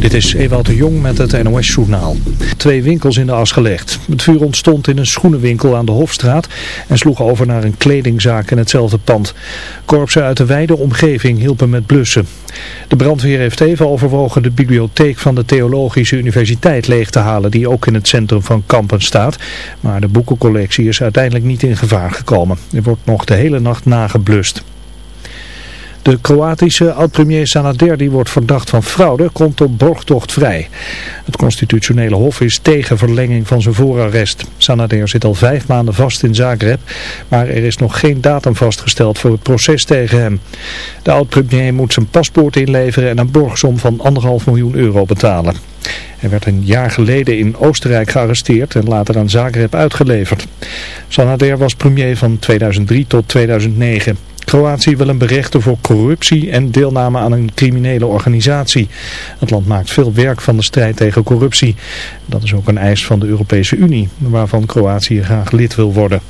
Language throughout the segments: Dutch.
Dit is Ewout de Jong met het NOS-journaal. Twee winkels in de as gelegd. Het vuur ontstond in een schoenenwinkel aan de Hofstraat en sloeg over naar een kledingzaak in hetzelfde pand. Korpsen uit de wijde omgeving hielpen met blussen. De brandweer heeft even overwogen de bibliotheek van de Theologische Universiteit leeg te halen die ook in het centrum van Kampen staat. Maar de boekencollectie is uiteindelijk niet in gevaar gekomen. Er wordt nog de hele nacht nageblust. De Kroatische oud-premier Sanader, die wordt verdacht van fraude, komt op borgtocht vrij. Het constitutionele hof is tegen verlenging van zijn voorarrest. Sanader zit al vijf maanden vast in Zagreb, maar er is nog geen datum vastgesteld voor het proces tegen hem. De oud-premier moet zijn paspoort inleveren en een borgsom van anderhalf miljoen euro betalen. Hij werd een jaar geleden in Oostenrijk gearresteerd en later aan Zagreb uitgeleverd. Sanader was premier van 2003 tot 2009. Kroatië wil hem berechten voor corruptie en deelname aan een criminele organisatie. Het land maakt veel werk van de strijd tegen corruptie. Dat is ook een eis van de Europese Unie, waarvan Kroatië graag lid wil worden.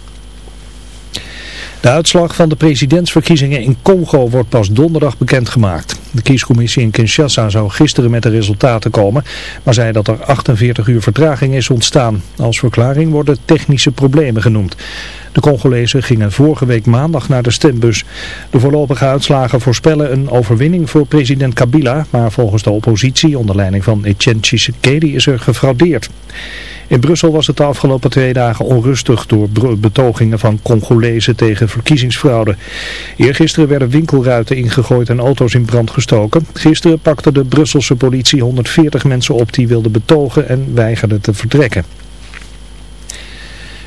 De uitslag van de presidentsverkiezingen in Congo wordt pas donderdag bekendgemaakt. De kiescommissie in Kinshasa zou gisteren met de resultaten komen, maar zei dat er 48 uur vertraging is ontstaan. Als verklaring worden technische problemen genoemd. De Congolezen gingen vorige week maandag naar de stembus. De voorlopige uitslagen voorspellen een overwinning voor president Kabila, maar volgens de oppositie onder leiding van Etienne Tshisekedi is er gefraudeerd. In Brussel was het de afgelopen twee dagen onrustig door betogingen van Congolezen tegen verkiezingsfraude. Eergisteren werden winkelruiten ingegooid en auto's in brand gestoken. Gisteren pakte de Brusselse politie 140 mensen op die wilden betogen en weigerden te vertrekken.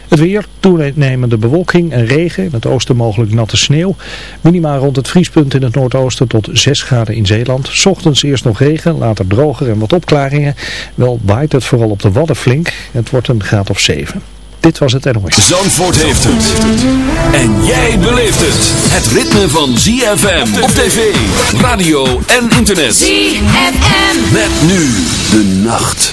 Het weer, toenemende bewolking en regen, in het oosten mogelijk natte sneeuw. Minima rond het vriespunt in het noordoosten tot 6 graden in Zeeland. S ochtends eerst nog regen, later droger en wat opklaringen. Wel waait het vooral op de Wadden flink. Het wordt een graad of 7. Dit was het NOS. Zandvoort heeft het. En jij beleeft het. Het ritme van ZFM op tv, radio en internet. ZFM. Met nu de nacht.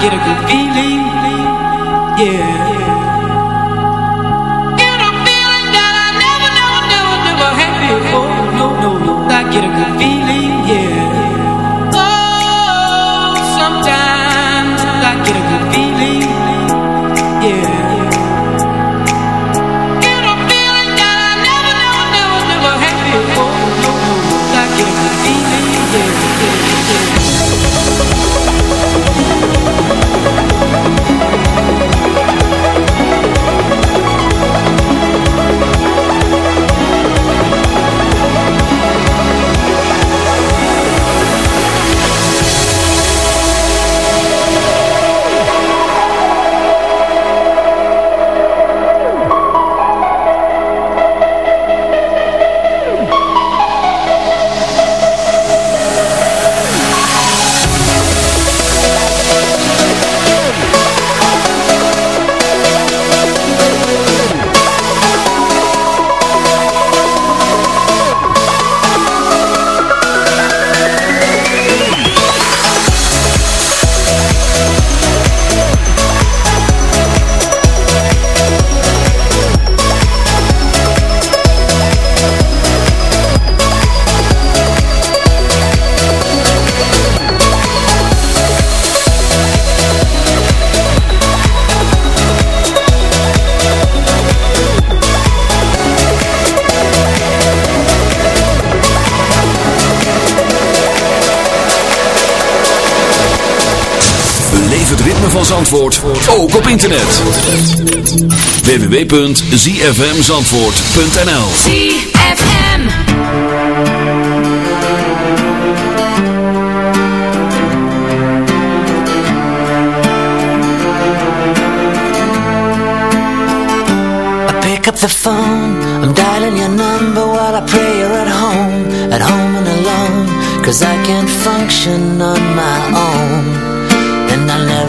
get a good feeling. Zandvoort. Ook op internet. www.zfmzandvoort.nl ZFM I pick up the phone, I'm dialing your number while I pray you're at home, at home and alone, cause I can't function on my own.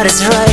What is right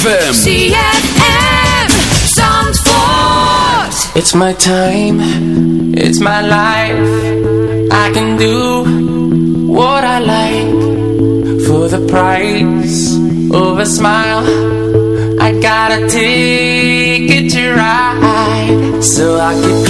ZFM. ZFM. Zandvoort. It's my time. It's my life. I can do what I like. For the price of a smile. I got a ticket to ride. So I could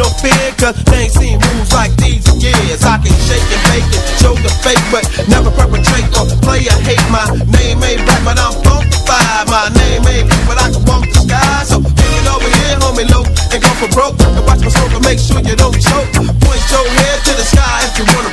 no fear, cause they ain't seen moves like these in years. I can shake and bake it, show the fake, but never perpetrate or play a hate. My name ain't rap, but I'm funkified. My name ain't blue, but I can walk the sky. So take it over here, homie, low, and go for broke. And watch my smoke and make sure you don't choke. Point your head to the sky if you wanna